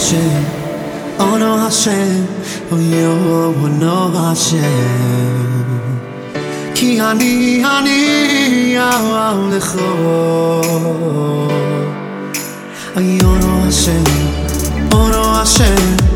Hashem, oh no Hashem, oh yo, oh no Hashem. Ki ani ani al. Oh yo no Hashem, oh no Hashem.